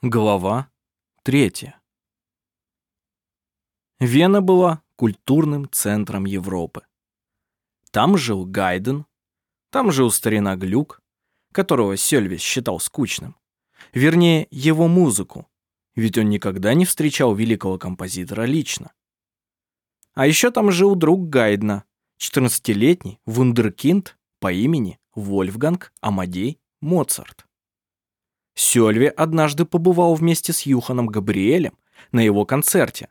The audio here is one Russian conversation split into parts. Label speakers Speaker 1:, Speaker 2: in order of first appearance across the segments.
Speaker 1: Глава третья. Вена была культурным центром Европы. Там жил Гайден, там жил старина Глюк, которого Сельвис считал скучным. Вернее, его музыку, ведь он никогда не встречал великого композитора лично. А еще там жил друг Гайдна, 14-летний вундеркинд по имени Вольфганг Амадей Моцарт. Сёльве однажды побывал вместе с Юханом Габриэлем на его концерте,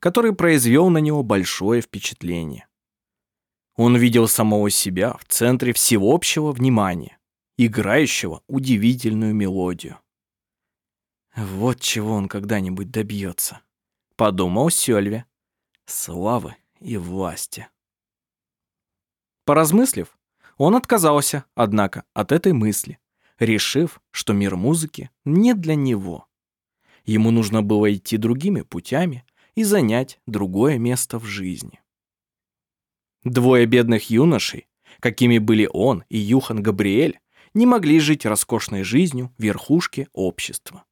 Speaker 1: который произвел на него большое впечатление. Он видел самого себя в центре всеобщего внимания, играющего удивительную мелодию. «Вот чего он когда-нибудь добьется», — подумал Сёльве. «Славы и власти». Поразмыслив, он отказался, однако, от этой мысли решив, что мир музыки не для него. Ему нужно было идти другими путями и занять другое место в жизни. Двое бедных юношей, какими были он и Юхан Габриэль, не могли жить роскошной жизнью верхушки общества.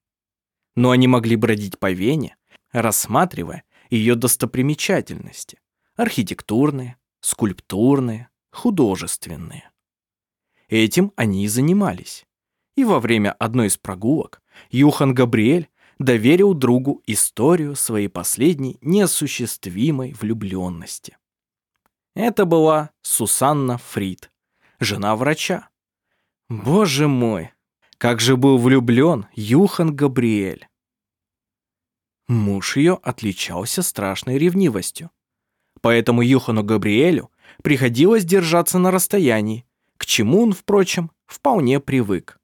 Speaker 1: Но они могли бродить по Вене, рассматривая ее достопримечательности – архитектурные, скульптурные, художественные. Этим они и занимались и во время одной из прогулок Юхан Габриэль доверил другу историю своей последней неосуществимой влюбленности. Это была Сусанна Фрид, жена врача. Боже мой, как же был влюблен Юхан Габриэль. Муж ее отличался страшной ревнивостью. Поэтому Юхану Габриэлю приходилось держаться на расстоянии, к чему он, впрочем, вполне привык.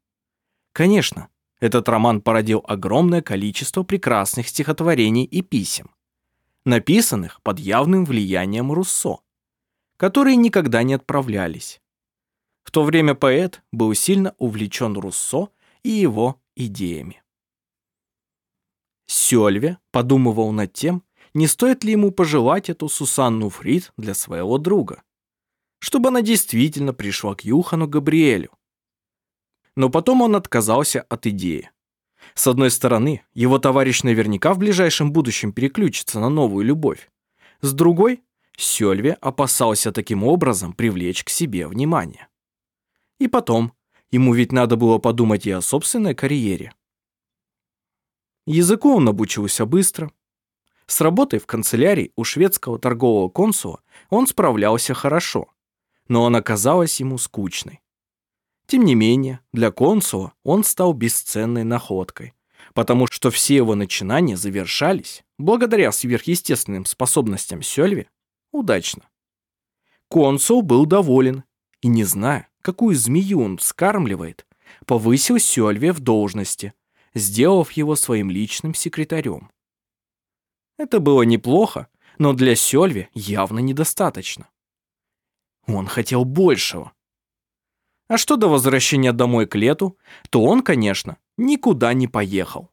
Speaker 1: Конечно, этот роман породил огромное количество прекрасных стихотворений и писем, написанных под явным влиянием Руссо, которые никогда не отправлялись. В то время поэт был сильно увлечен Руссо и его идеями. Сёльве подумывал над тем, не стоит ли ему пожелать эту Сусанну Фрид для своего друга, чтобы она действительно пришла к Юхану Габриэлю, но потом он отказался от идеи. С одной стороны, его товарищ наверняка в ближайшем будущем переключится на новую любовь. С другой, Сёльве опасался таким образом привлечь к себе внимание. И потом, ему ведь надо было подумать и о собственной карьере. Языку он обучился быстро. С работой в канцелярии у шведского торгового консула он справлялся хорошо, но она казалась ему скучной. Тем не менее, для консула он стал бесценной находкой, потому что все его начинания завершались, благодаря сверхъестественным способностям Сёльве, удачно. Консул был доволен и, не зная, какую змею он вскармливает, повысил Сёльве в должности, сделав его своим личным секретарем. Это было неплохо, но для Сёльве явно недостаточно. Он хотел большего. А что до возвращения домой к лету, то он, конечно, никуда не поехал.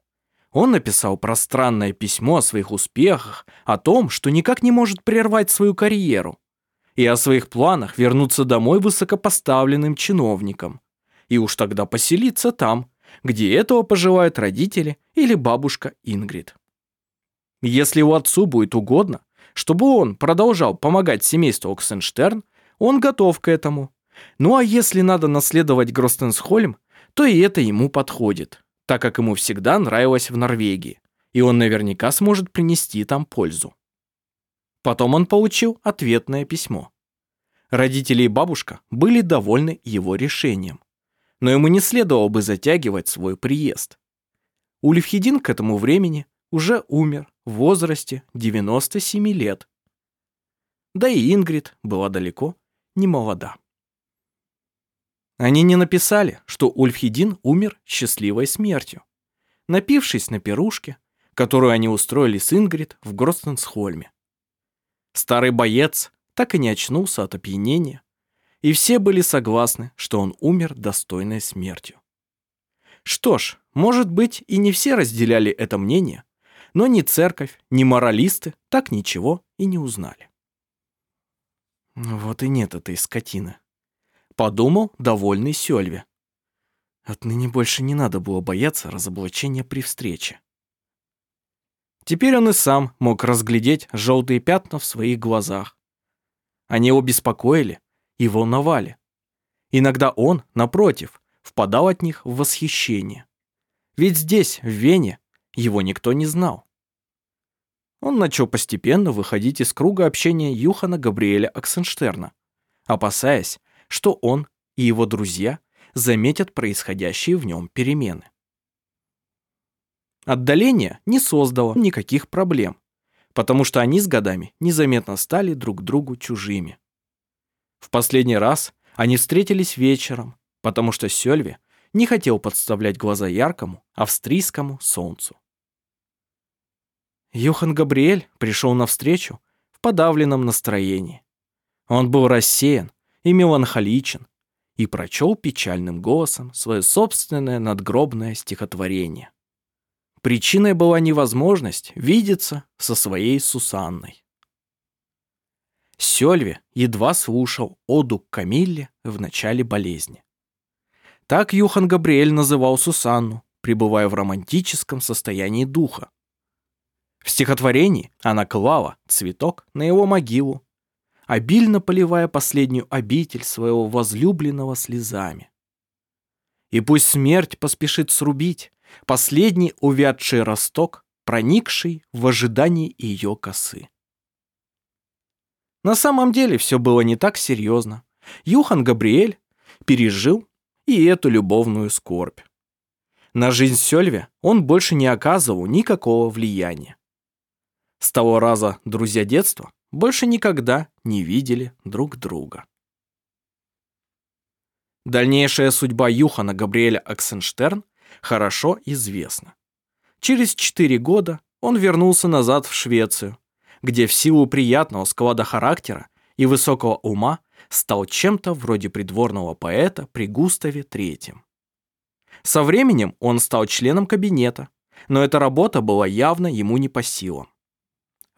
Speaker 1: Он написал пространное письмо о своих успехах, о том, что никак не может прервать свою карьеру, и о своих планах вернуться домой высокопоставленным чиновником, и уж тогда поселиться там, где этого пожелают родители или бабушка Ингрид. Если его отцу будет угодно, чтобы он продолжал помогать семейству Оксенштерн, он готов к этому, ну а если надо наследовать Гростенсхольм, то и это ему подходит, так как ему всегда нравилось в Норвегии, и он наверняка сможет принести там пользу. Потом он получил ответное письмо. Родители и бабушка были довольны его решением, но ему не следовало бы затягивать свой приезд. Ульфхедин к этому времени уже умер в возрасте 97 лет. Да и Ингрид была далеко не молода. Они не написали, что Ульфхедин умер счастливой смертью, напившись на пирушке, которую они устроили с Ингрид в Гростенсхольме. Старый боец так и не очнулся от опьянения, и все были согласны, что он умер достойной смертью. Что ж, может быть, и не все разделяли это мнение, но ни церковь, ни моралисты так ничего и не узнали. Вот и нет этой скотины, подумал довольный Сёльве. Отныне больше не надо было бояться разоблачения при встрече. Теперь он и сам мог разглядеть желтые пятна в своих глазах. Они его беспокоили и волновали. Иногда он, напротив, впадал от них в восхищение. Ведь здесь, в Вене, его никто не знал. Он начал постепенно выходить из круга общения Юхана Габриэля Аксенштерна, опасаясь, что он и его друзья заметят происходящие в нем перемены. Отдаление не создало никаких проблем, потому что они с годами незаметно стали друг другу чужими. В последний раз они встретились вечером, потому что Сёльве не хотел подставлять глаза яркому австрийскому солнцу. Юхан Габриэль пришел навстречу в подавленном настроении. Он был рассеян и меланхоличен и прочел печальным голосом свое собственное надгробное стихотворение. Причиной была невозможность видеться со своей Сусанной. Сёльве едва слушал оду к Камилле в начале болезни. Так Юхан Габриэль называл Сусанну, пребывая в романтическом состоянии духа. В стихотворении она клала цветок на его могилу, обильно поливая последнюю обитель своего возлюбленного слезами. И пусть смерть поспешит срубить последний увядший росток, проникший в ожидании ее косы. На самом деле все было не так серьезно. Юхан Габриэль пережил и эту любовную скорбь. На жизнь Сёльве он больше не оказывал никакого влияния. С того раза друзья детства больше никогда не видели друг друга. Дальнейшая судьба Юхана Габриэля Аксенштерн хорошо известно. Через четыре года он вернулся назад в Швецию, где в силу приятного склада характера и высокого ума стал чем-то вроде придворного поэта при Густаве III. Со временем он стал членом кабинета, но эта работа была явно ему не по силам.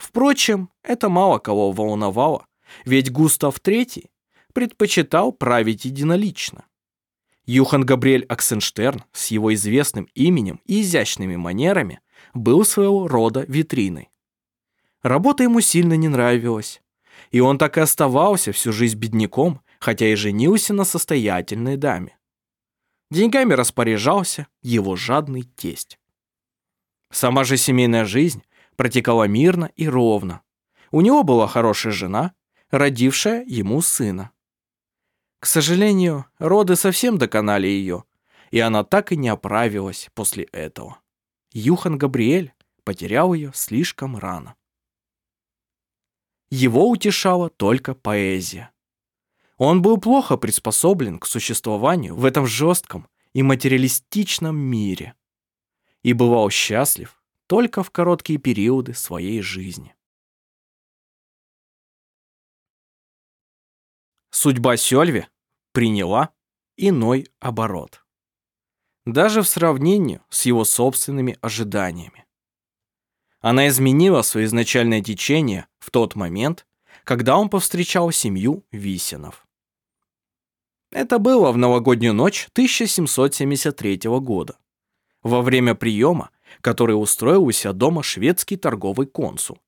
Speaker 1: Впрочем, это мало кого волновало, ведь Густав III предпочитал править единолично. Юхан Габриэль Аксенштерн с его известным именем и изящными манерами был своего рода витриной. Работа ему сильно не нравилась, и он так и оставался всю жизнь бедняком, хотя и женился на состоятельной даме. Деньгами распоряжался его жадный тесть. Сама же семейная жизнь протекала мирно и ровно. У него была хорошая жена, родившая ему сына. К сожалению, роды совсем доконали ее, и она так и не оправилась после этого. Юхан Габриэль потерял ее слишком рано. Его утешала только поэзия. Он был плохо приспособлен к существованию в этом жестком и материалистичном мире и бывал счастлив только в короткие периоды своей жизни. Судьба Сёльве приняла иной оборот. Даже в сравнении с его собственными ожиданиями. Она изменила свое изначальное течение в тот момент, когда он повстречал семью Висенов. Это было в новогоднюю ночь 1773 года, во время приема, который устроил у себя дома шведский торговый консул.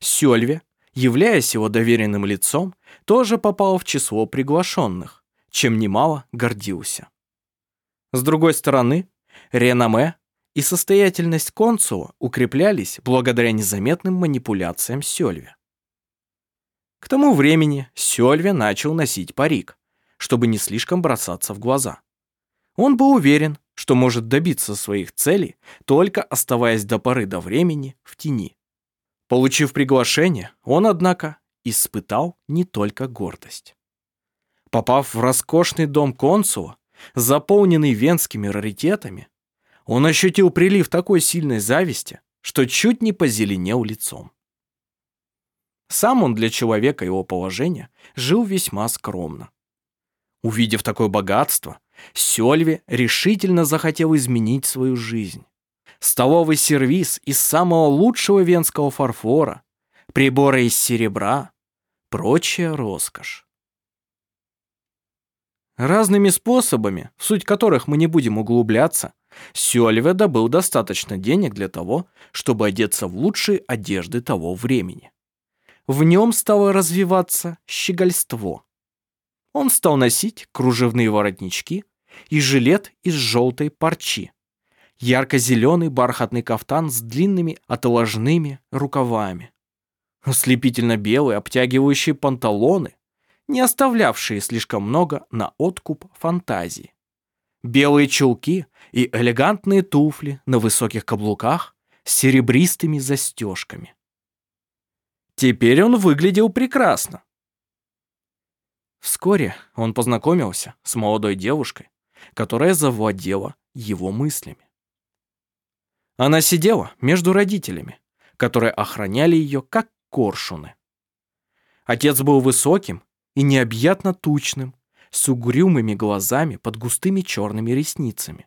Speaker 1: Сёльве, являясь его доверенным лицом, тоже попал в число приглашенных чем немало гордился. С другой стороны, реноме и состоятельность консула укреплялись благодаря незаметным манипуляциям Сёльве. К тому времени Сёльве начал носить парик, чтобы не слишком бросаться в глаза. Он был уверен, что может добиться своих целей, только оставаясь до поры до времени в тени. Получив приглашение, он, однако, испытал не только гордость. Попав в роскошный дом консула, заполненный венскими раритетами, он ощутил прилив такой сильной зависти, что чуть не позеленел лицом. Сам он для человека его положения жил весьма скромно. Увидев такое богатство, Сёльве решительно захотел изменить свою жизнь. Столовый сервиз из самого лучшего венского фарфора, приборы из серебра, прочая роскошь. Разными способами, в суть которых мы не будем углубляться, Сёльве добыл достаточно денег для того, чтобы одеться в лучшие одежды того времени. В нем стало развиваться щегольство. Он стал носить кружевные воротнички и жилет из желтой парчи, ярко-зеленый бархатный кафтан с длинными отложными рукавами, ослепительно-белые обтягивающие панталоны, не оставлявшие слишком много на откуп фантазии, белые чулки и элегантные туфли на высоких каблуках с серебристыми застежками. Теперь он выглядел прекрасно. Вскоре он познакомился с молодой девушкой, которая завладела его мыслями. Она сидела между родителями, которые охраняли ее как коршуны. Отец был высоким и необъятно тучным, с угрюмыми глазами под густыми черными ресницами.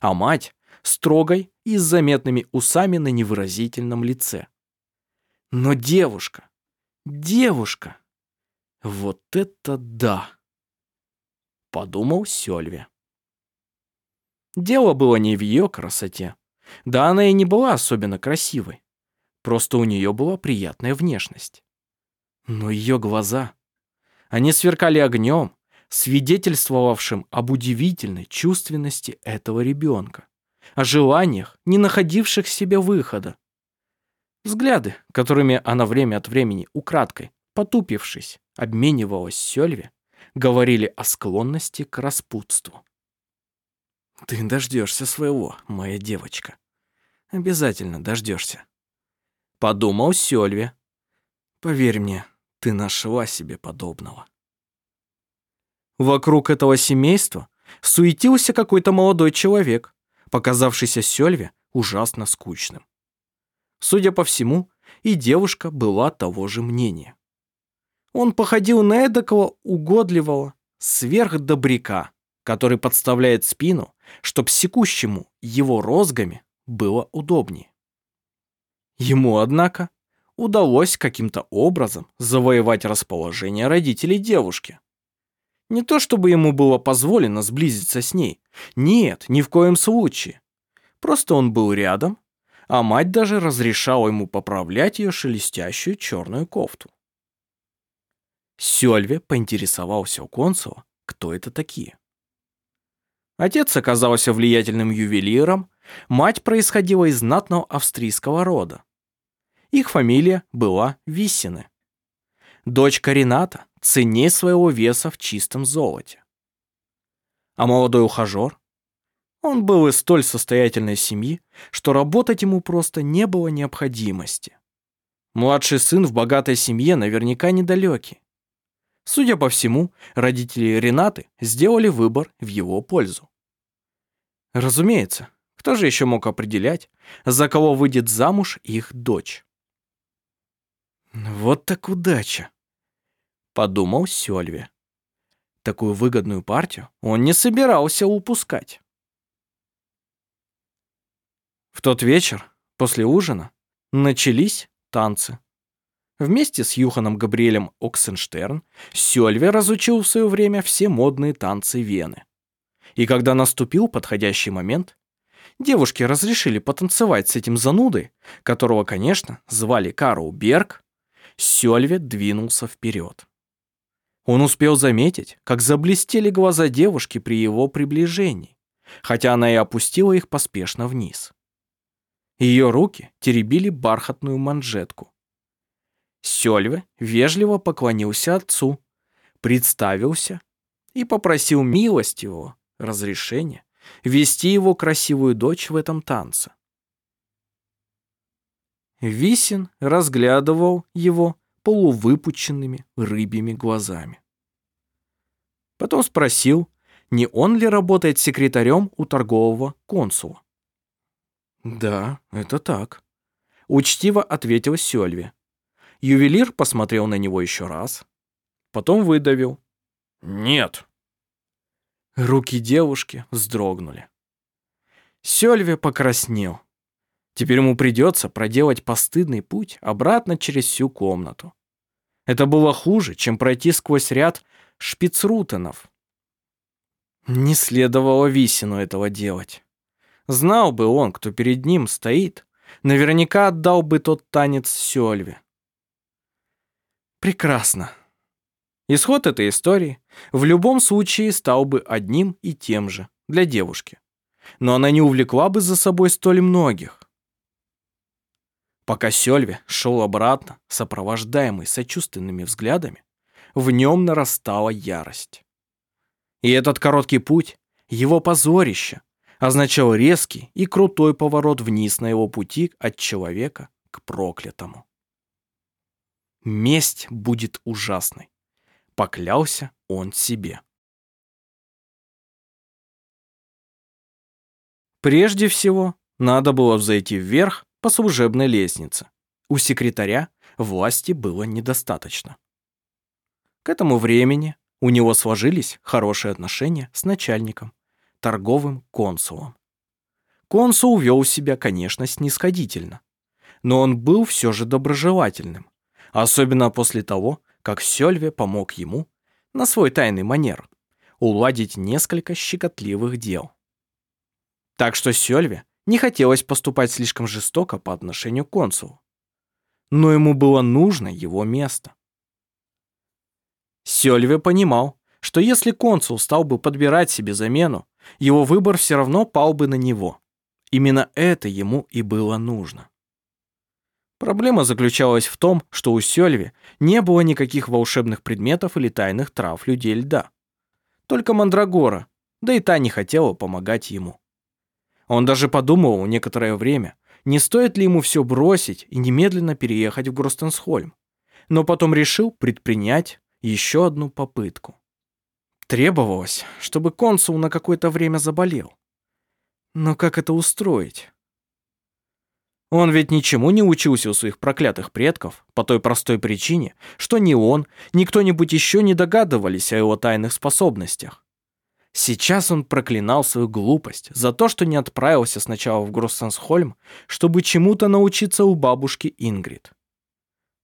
Speaker 1: А мать строгой и с заметными усами на невыразительном лице. Но девушка, девушка, вот это да! Подумал Сёльве. Дело было не в ее красоте. Да она и не была особенно красивой. Просто у нее была приятная внешность. Но ее глаза... Они сверкали огнем, свидетельствовавшим об удивительной чувственности этого ребенка, о желаниях, не находивших себе выхода. Взгляды, которыми она время от времени украдкой, потупившись, обменивалась Сёльве, говорили о склонности к распутству. «Ты дождешься своего, моя девочка. Обязательно дождешься», — подумал Сёльве. «Поверь мне, ты нашла себе подобного». Вокруг этого семейства суетился какой-то молодой человек, показавшийся Сёльве ужасно скучным. Судя по всему, и девушка была того же мнения. Он походил на эдакого угодливого сверхдобряка, который подставляет спину, чтоб секущему его розгами было удобнее. Ему, однако, удалось каким-то образом завоевать расположение родителей девушки. Не то чтобы ему было позволено сблизиться с ней. Нет, ни в коем случае. Просто он был рядом, а мать даже разрешала ему поправлять ее шелестящую черную кофту. Сёльве поинтересовался у консула, кто это такие. Отец оказался влиятельным ювелиром, мать происходила из знатного австрийского рода. Их фамилия была Виссины. Дочка Рената цене своего веса в чистом золоте. А молодой ухажер? Он был из столь состоятельной семьи, что работать ему просто не было необходимости. Младший сын в богатой семье наверняка недалекий. Судя по всему, родители Ренаты сделали выбор в его пользу. Разумеется, кто же еще мог определять, за кого выйдет замуж их дочь? Вот так удача подумал Сёльве. Такую выгодную партию он не собирался упускать. В тот вечер, после ужина, начались танцы. Вместе с Юханом Габриэлем Оксенштерн Сёльве разучил в свое время все модные танцы Вены. И когда наступил подходящий момент, девушки разрешили потанцевать с этим занудой, которого, конечно, звали Карл Берг, Сёльве двинулся вперед. Он успел заметить, как заблестели глаза девушки при его приближении, хотя она и опустила их поспешно вниз. Ее руки теребили бархатную манжетку. Сёльве вежливо поклонился отцу, представился и попросил милостивого разрешения вести его красивую дочь в этом танце. Висин разглядывал его полувыпученными рыбьими глазами. Потом спросил, не он ли работает секретарем у торгового консула. «Да, это так», — учтиво ответил Сёльви. Ювелир посмотрел на него еще раз, потом выдавил. «Нет». Руки девушки вздрогнули. Сёльви покраснел. Теперь ему придется проделать постыдный путь обратно через всю комнату. Это было хуже, чем пройти сквозь ряд шпицрутенов. Не следовало Висину этого делать. Знал бы он, кто перед ним стоит, наверняка отдал бы тот танец Сёльве. Прекрасно. Исход этой истории в любом случае стал бы одним и тем же для девушки. Но она не увлекла бы за собой столь многих. Пока Сёльве шел обратно, сопровождаемый сочувственными взглядами, в нем нарастала ярость. И этот короткий путь, его позорище, означал резкий и крутой поворот вниз на его пути от человека к проклятому. Месть будет ужасной. Поклялся он себе. Прежде всего, надо было взойти вверх по служебной лестнице. У секретаря власти было недостаточно. К этому времени у него сложились хорошие отношения с начальником, торговым консулом. Консул вел себя, конечно, снисходительно, но он был все же доброжелательным, особенно после того, как Сёльве помог ему, на свой тайный манер, уладить несколько щекотливых дел. Так что Сёльве не хотелось поступать слишком жестоко по отношению к консулу. Но ему было нужно его место. Сёльве понимал, что если консул стал бы подбирать себе замену, его выбор все равно пал бы на него. Именно это ему и было нужно. Проблема заключалась в том, что у Сёльви не было никаких волшебных предметов или тайных трав людей льда. Только Мандрагора, да и та не хотела помогать ему. Он даже подумал некоторое время, не стоит ли ему все бросить и немедленно переехать в Гростенсхольм. Но потом решил предпринять еще одну попытку. Требовалось, чтобы консул на какое-то время заболел. Но как это устроить? Он ведь ничему не учился у своих проклятых предков, по той простой причине, что ни он, ни кто-нибудь еще не догадывались о его тайных способностях. Сейчас он проклинал свою глупость за то, что не отправился сначала в Гроссенсхольм, чтобы чему-то научиться у бабушки Ингрид.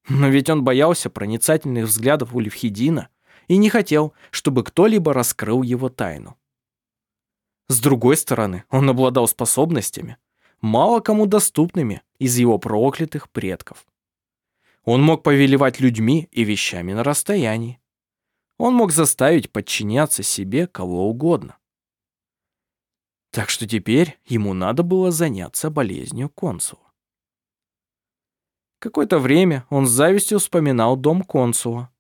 Speaker 1: Но ведь он боялся проницательных взглядов у Левхидина и не хотел, чтобы кто-либо раскрыл его тайну. С другой стороны, он обладал способностями, мало кому доступными из его проклятых предков. Он мог повелевать людьми и вещами на расстоянии. Он мог заставить подчиняться себе кого угодно. Так что теперь ему надо было заняться болезнью консула. Какое-то время он с завистью вспоминал дом консула,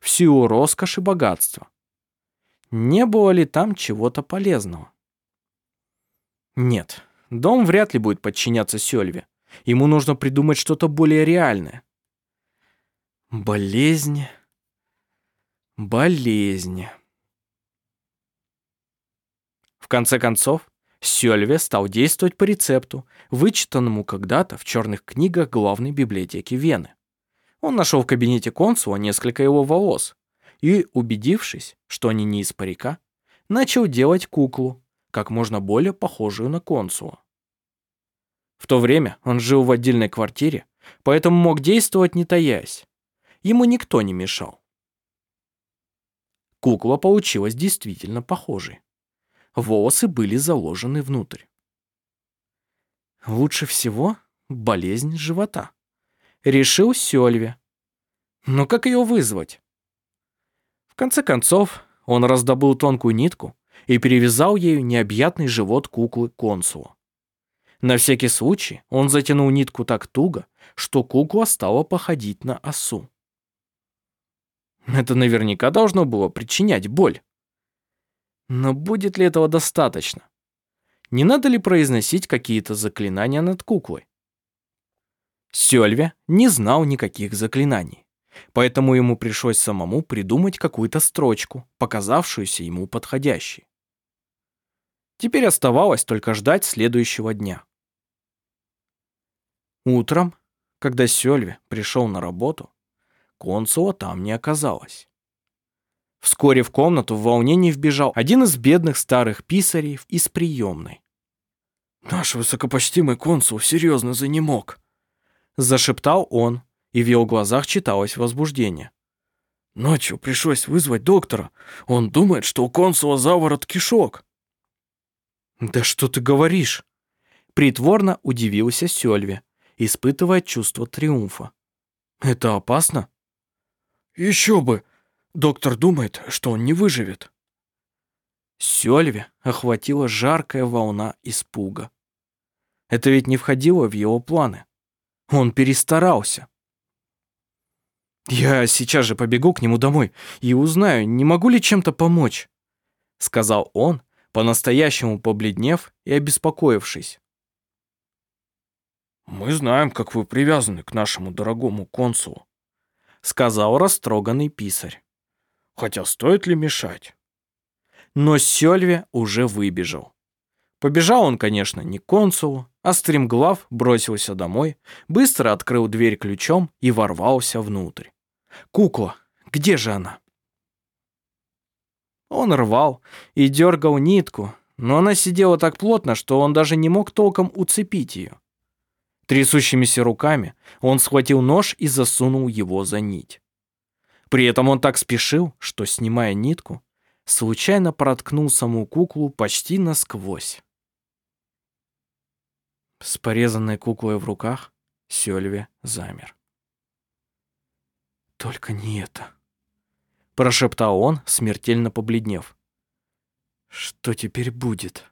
Speaker 1: всю роскошь и богатство. Не было ли там чего-то полезного? Нет, дом вряд ли будет подчиняться Сёльве. Ему нужно придумать что-то более реальное. Болезнь Болезнь. В конце концов, Сёльве стал действовать по рецепту, вычитанному когда-то в черных книгах главной библиотеки Вены. Он нашел в кабинете консула несколько его волос и, убедившись, что они не из парика, начал делать куклу, как можно более похожую на консула. В то время он жил в отдельной квартире, поэтому мог действовать не таясь. Ему никто не мешал. Кукла получилась действительно похожей. Волосы были заложены внутрь. Лучше всего болезнь живота. Решил Сёльве. Но как ее вызвать? В конце концов, он раздобыл тонкую нитку и перевязал ею необъятный живот куклы консула. На всякий случай он затянул нитку так туго, что кукла стала походить на осу. Это наверняка должно было причинять боль. Но будет ли этого достаточно? Не надо ли произносить какие-то заклинания над куклой? Сёльве не знал никаких заклинаний, поэтому ему пришлось самому придумать какую-то строчку, показавшуюся ему подходящей. Теперь оставалось только ждать следующего дня. Утром, когда Сёльве пришел на работу, Консула там не оказалось. Вскоре в комнату в волнении вбежал один из бедных старых писарей из приемной. «Наш высокопочтимый консул серьезно занемог», — зашептал он, и в его глазах читалось возбуждение. Ночью пришлось вызвать доктора. Он думает, что у консула заворот кишок. Да что ты говоришь? Притворно удивился Сёльве, испытывая чувство триумфа. Это опасно? Еще бы. Доктор думает, что он не выживет. Сёльве охватила жаркая волна испуга. Это ведь не входило в его планы. Он перестарался. «Я сейчас же побегу к нему домой и узнаю, не могу ли чем-то помочь», сказал он, по-настоящему побледнев и обеспокоившись. «Мы знаем, как вы привязаны к нашему дорогому консулу», сказал растроганный писарь. «Хотя стоит ли мешать?» Но Сёльве уже выбежал. Побежал он, конечно, не к консулу, а стремглав бросился домой, быстро открыл дверь ключом и ворвался внутрь. Кукла, где же она? Он рвал и дергал нитку, но она сидела так плотно, что он даже не мог толком уцепить ее. Трясущимися руками он схватил нож и засунул его за нить. При этом он так спешил, что, снимая нитку, случайно проткнул саму куклу почти насквозь. С порезанной куклой в руках Сёльве замер. «Только не это», — прошептал он, смертельно побледнев. «Что теперь будет?»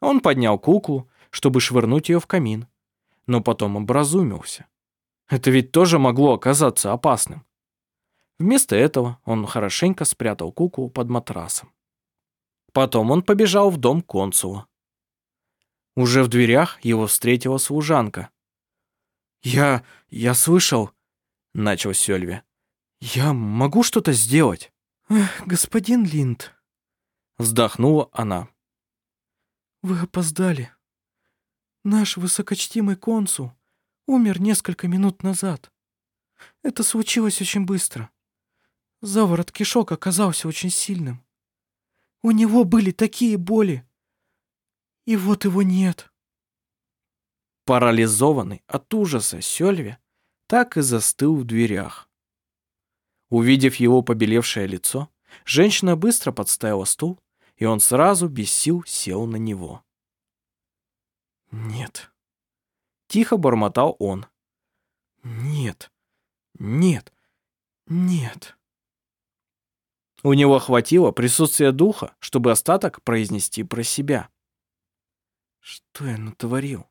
Speaker 1: Он поднял куклу, чтобы швырнуть ее в камин, но потом образумился. Это ведь тоже могло оказаться опасным. Вместо этого он хорошенько спрятал куклу под матрасом. Потом он побежал в дом консула. Уже в дверях его встретила служанка. «Я... я слышал...» — начал Сёльве. «Я могу что-то сделать?» Эх, «Господин Линд...» — вздохнула она. «Вы опоздали. Наш высокочтимый консул умер несколько минут назад. Это случилось очень быстро. Заворот кишок оказался очень сильным. У него были такие боли, и вот его нет. Парализованный от ужаса Сёльве так и застыл в дверях. Увидев его побелевшее лицо, женщина быстро подставила стул, и он сразу без сил сел на него. «Нет», — тихо бормотал он. «Нет, нет, нет». У него хватило присутствия духа, чтобы остаток произнести про себя. Что я натворил?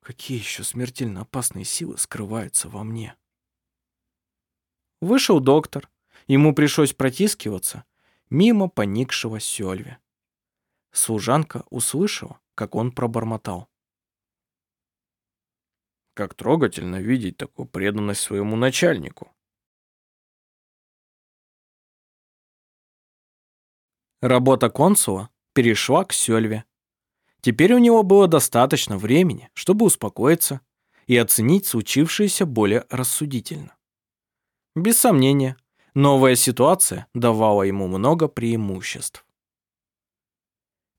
Speaker 1: Какие еще смертельно опасные силы скрываются во мне? Вышел доктор. Ему пришлось протискиваться мимо поникшего Сёльве. Служанка услышала, как он пробормотал. Как трогательно видеть такую преданность своему начальнику. Работа консула перешла к Сёльве. Теперь у него было достаточно времени, чтобы успокоиться и оценить случившееся более рассудительно. Без сомнения, новая ситуация давала ему много преимуществ.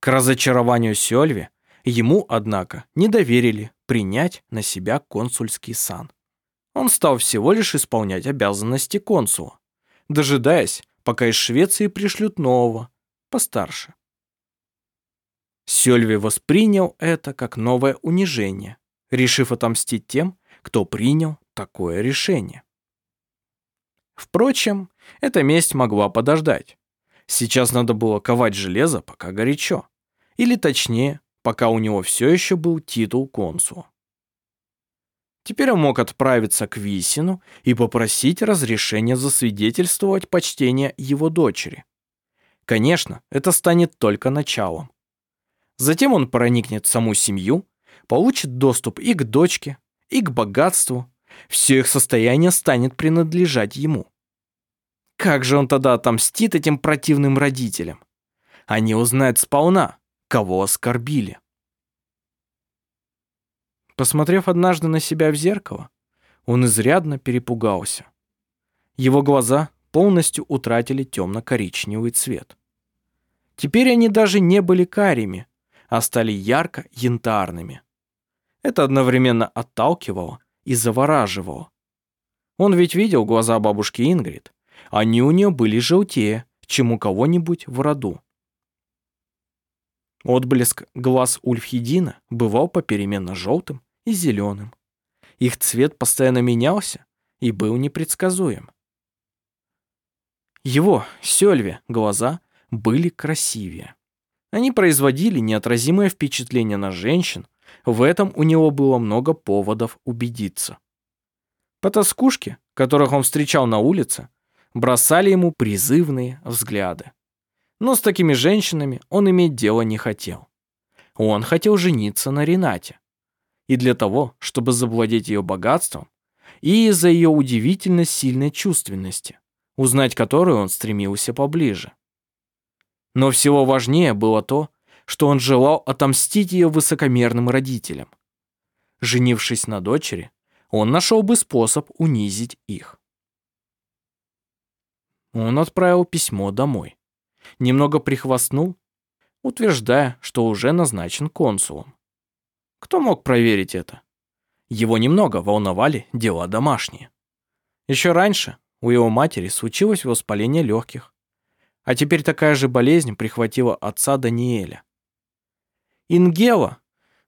Speaker 1: К разочарованию Сёльве ему, однако, не доверили принять на себя консульский сан. Он стал всего лишь исполнять обязанности консула, дожидаясь, пока из Швеции пришлют нового, постарше. Сёльви воспринял это как новое унижение, решив отомстить тем, кто принял такое решение. Впрочем, эта месть могла подождать. Сейчас надо было ковать железо, пока горячо. Или точнее, пока у него все еще был титул консула. Теперь он мог отправиться к Висину и попросить разрешения засвидетельствовать почтение его дочери. Конечно, это станет только началом. Затем он проникнет в саму семью, получит доступ и к дочке, и к богатству. Все их состояние станет принадлежать ему. Как же он тогда отомстит этим противным родителям? Они узнают сполна, кого оскорбили. Посмотрев однажды на себя в зеркало, он изрядно перепугался. Его глаза полностью утратили темно-коричневый цвет. Теперь они даже не были карими, а стали ярко-янтарными. Это одновременно отталкивало и завораживало. Он ведь видел глаза бабушки Ингрид. Они у нее были желтее, чем у кого-нибудь в роду. Отблеск глаз Ульфхедина бывал попеременно желтым и зеленым. Их цвет постоянно менялся и был непредсказуем. Его, Сёльве, глаза были красивее. Они производили неотразимое впечатление на женщин, в этом у него было много поводов убедиться. Потаскушки, которых он встречал на улице, бросали ему призывные взгляды. Но с такими женщинами он иметь дело не хотел. Он хотел жениться на Ренате. И для того, чтобы завладеть ее богатством, и из-за ее удивительно сильной чувственности, узнать которую он стремился поближе. Но всего важнее было то, что он желал отомстить ее высокомерным родителям. Женившись на дочери, он нашел бы способ унизить их. Он отправил письмо домой. Немного прихвастнул, утверждая, что уже назначен консулом. Кто мог проверить это? Его немного волновали дела домашние. Еще раньше у его матери случилось воспаление легких, а теперь такая же болезнь прихватила отца Даниэля. Ингела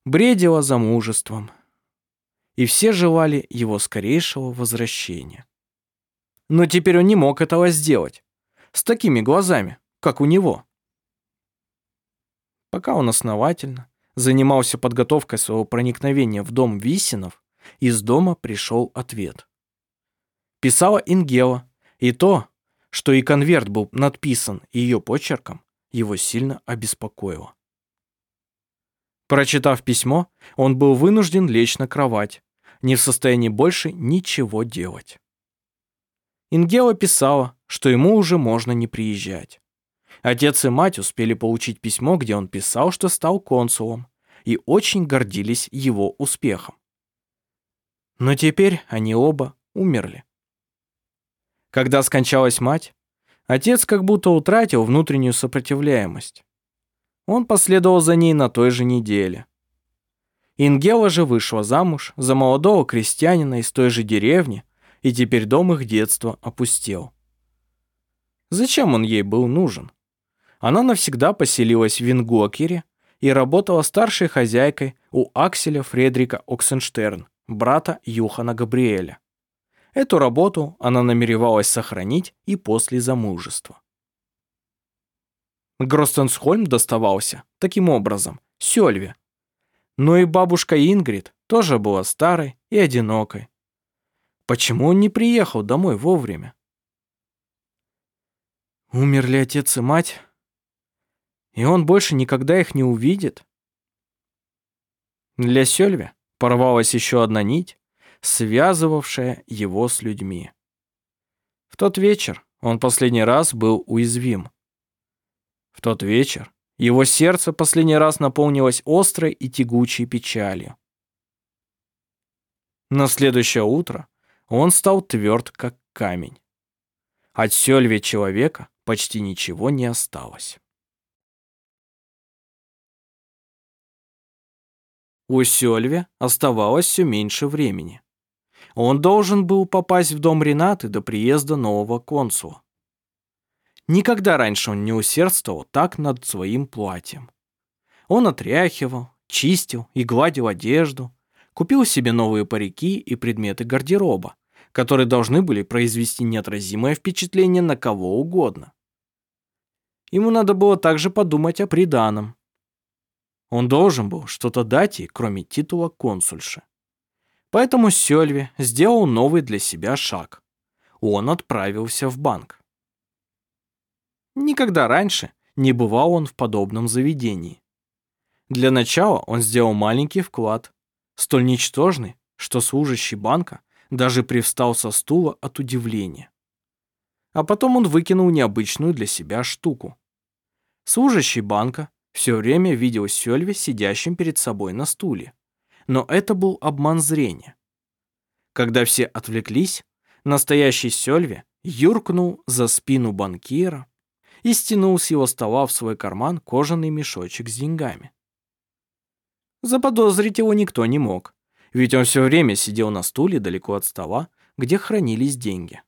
Speaker 1: бредила замужеством, и все желали его скорейшего возвращения. Но теперь он не мог этого сделать. С такими глазами, как у него. Пока он основательно занимался подготовкой своего проникновения в дом Висинов, из дома пришел ответ. Писала Ингела, и то, что и конверт был надписан ее почерком, его сильно обеспокоило. Прочитав письмо, он был вынужден лечь на кровать, не в состоянии больше ничего делать. Ингела писала, что ему уже можно не приезжать. Отец и мать успели получить письмо, где он писал, что стал консулом, и очень гордились его успехом. Но теперь они оба умерли. Когда скончалась мать, отец как будто утратил внутреннюю сопротивляемость. Он последовал за ней на той же неделе. Ингела же вышла замуж за молодого крестьянина из той же деревни, и теперь дом их детства опустел. Зачем он ей был нужен? Она навсегда поселилась в Вингокере и работала старшей хозяйкой у Акселя Фредрика Оксенштерн, брата Юхана Габриэля. Эту работу она намеревалась сохранить и после замужества. Гростенсхольм доставался, таким образом, Сёльве. Но и бабушка Ингрид тоже была старой и одинокой. Почему он не приехал домой вовремя? Умерли отец и мать, и он больше никогда их не увидит. Для Сёльве порвалась еще одна нить, связывавшая его с людьми. В тот вечер он последний раз был уязвим. В тот вечер его сердце последний раз наполнилось острой и тягучей печалью. На следующее утро он стал тверд, как камень. От сельве человека почти ничего не осталось. У Сёльве оставалось все меньше времени. Он должен был попасть в дом Ренаты до приезда нового консула. Никогда раньше он не усердствовал так над своим платьем. Он отряхивал, чистил и гладил одежду, купил себе новые парики и предметы гардероба, которые должны были произвести неотразимое впечатление на кого угодно. Ему надо было также подумать о приданом. Он должен был что-то дать ей, кроме титула консульши. Поэтому Сёльви сделал новый для себя шаг. Он отправился в банк. Никогда раньше не бывал он в подобном заведении. Для начала он сделал маленький вклад, столь ничтожный, что служащий банка даже привстал со стула от удивления. А потом он выкинул необычную для себя штуку. Служащий банка все время видел Сёльве сидящим перед собой на стуле. Но это был обман зрения. Когда все отвлеклись, настоящий Сёльве юркнул за спину банкира и стянул с его стола в свой карман кожаный мешочек с деньгами. Заподозрить его никто не мог, ведь он все время сидел на стуле далеко от стола, где хранились деньги.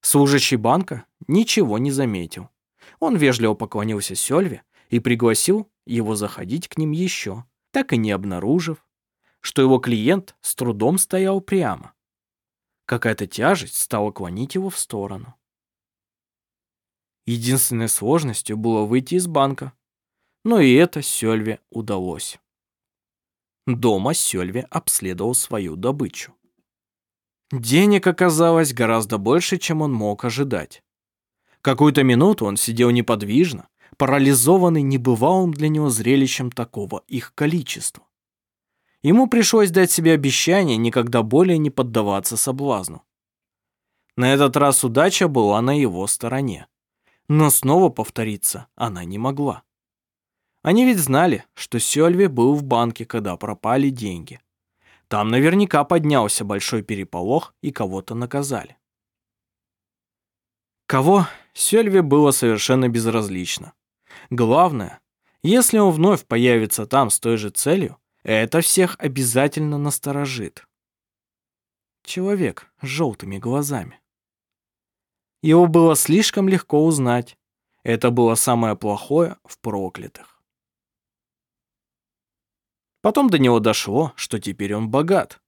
Speaker 1: Служащий банка ничего не заметил. Он вежливо поклонился Сёльве и пригласил его заходить к ним еще, так и не обнаружив, что его клиент с трудом стоял прямо. Какая-то тяжесть стала клонить его в сторону. Единственной сложностью было выйти из банка, но и это Сёльве удалось. Дома Сёльве обследовал свою добычу. Денег оказалось гораздо больше, чем он мог ожидать. Какую-то минуту он сидел неподвижно, парализованный небывалым для него зрелищем такого их количества. Ему пришлось дать себе обещание никогда более не поддаваться соблазну. На этот раз удача была на его стороне. Но снова повториться она не могла. Они ведь знали, что Сёльве был в банке, когда пропали деньги. Там наверняка поднялся большой переполох и кого-то наказали. Кого, Сёльве было совершенно безразлично. Главное, если он вновь появится там с той же целью, это всех обязательно насторожит. Человек с желтыми глазами. Его было слишком легко узнать. Это было самое плохое в проклятых. Потом до него дошло, что теперь он богат.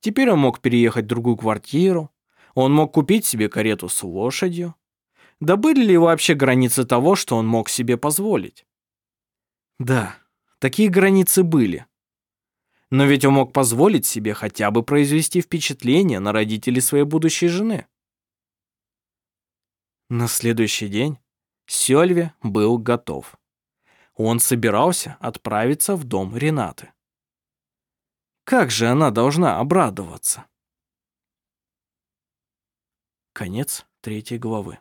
Speaker 1: Теперь он мог переехать в другую квартиру, он мог купить себе карету с лошадью. Да были ли вообще границы того, что он мог себе позволить? Да, такие границы были. Но ведь он мог позволить себе хотя бы произвести впечатление на родителей своей будущей жены. На следующий день Сёльве был готов он собирался отправиться в дом Ренаты. Как же она должна обрадоваться? Конец третьей главы.